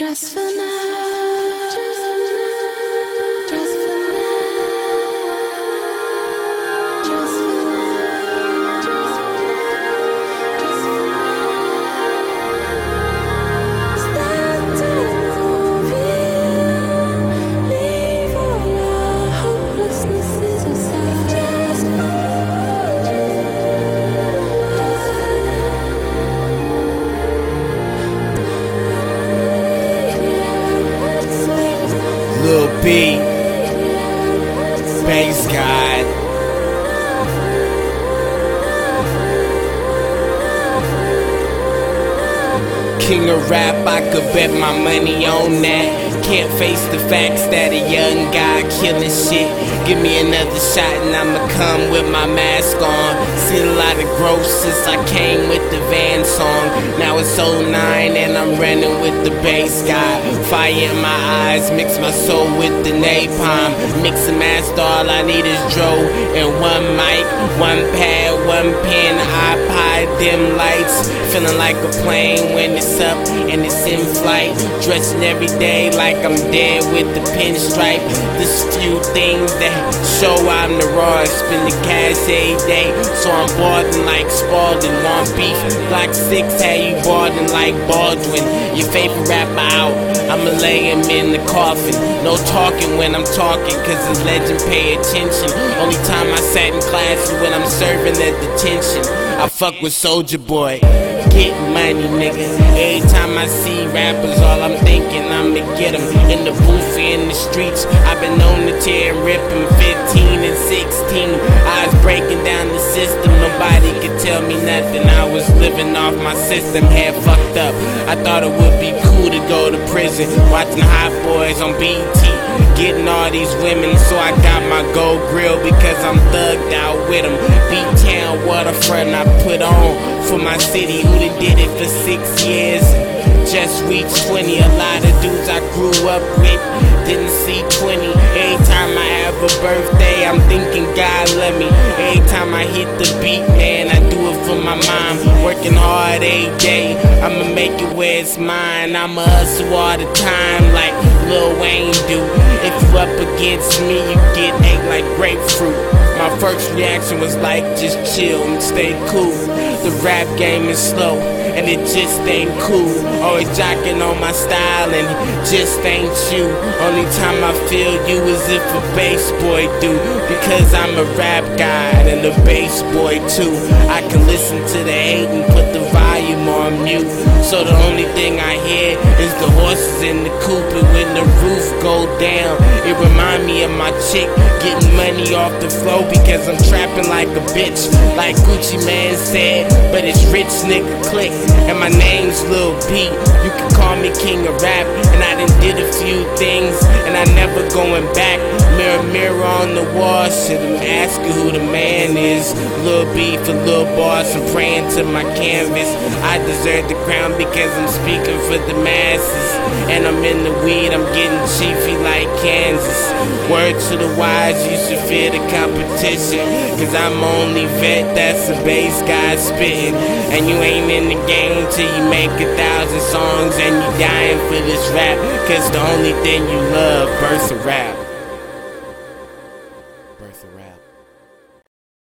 Just for now. King of rap, I could bet my money on that. Can't face the facts that a young guy killing shit. Give me another shot and I'ma come with my mask on. Seen a lot of growth since I came with the Van song. Now it's 09 and I'm running with the bass guy. Fire in my eyes, mix my soul with the napalm. Mix and master, all I need is Dro and one mic, one pad, one pen, iPod, dim lights. Feeling like a plane when it's up and it's in flight. Dressing every day like I'm dead with the pinstripe. There's few things that show I'm the raw. Spend the cash every day, so I'm balding like Spalding. Want beef? Block six had you balding like Baldwin. Your favorite rapper out, I'ma lay him in the coffin. No talking when I'm talking, cause his legend pay attention. Only time I sat in class is when I'm serving at detention. I fuck with Soulja Boy. Get money, nigga. Every time I see rappers, all I'm thinking I'ma get 'em in the booth, in the streets. I've been on the tear and rip 'em 15 and 16. I was breaking down the system, nobody could tell me nothing. I was living off my system, head fucked up. I thought it would be cool to go to prison, watching Hot Boys on BT. Getting all these women, so I got my gold grill because I'm thugged out with with 'em. B-Town waterfront I put on for my city who done did it for six years. Just reached 20, a lot of dudes I grew up with didn't see 20. Every time I have a birthday, I'm thinking God love me. Every time I hit the beat, man, I do it for my mom. Working hard every day, I'ma make it where it's mine. I'ma hustle all the time like Lil Wayne do. Up against me, you get ate like grapefruit. My first reaction was like, just chill and stay cool. The rap game is slow and it just ain't cool. Always jocking on my style and it just ain't you. Only time I feel you is if a bass boy do. Because I'm a rap guy and a bass boy too. I can listen to the hate and put mute. So the only thing I hear is the horses in the coop and when the roof go down. It remind me of my chick getting money off the flow because I'm trapping like a bitch. Like Gucci Mane said, but it's rich nigga click. And my name's Lil B. You can call me king of rap. And I done did a few things and I never going back. Mirror, mirror on the wall. Shit, I'm asking who the man is. Lil B for Lil Boss. I'm praying to my canvas. I deserve the crown because I'm speaking for the masses. And I'm in the weed, I'm getting chiefy like Kansas. Word to the wise, you should fear the competition. Cause I'm only vet, that's a bass guy spitting. And you ain't in the game till you make a thousand songs and you dying for this rap. Cause the only thing you love, burst a rap.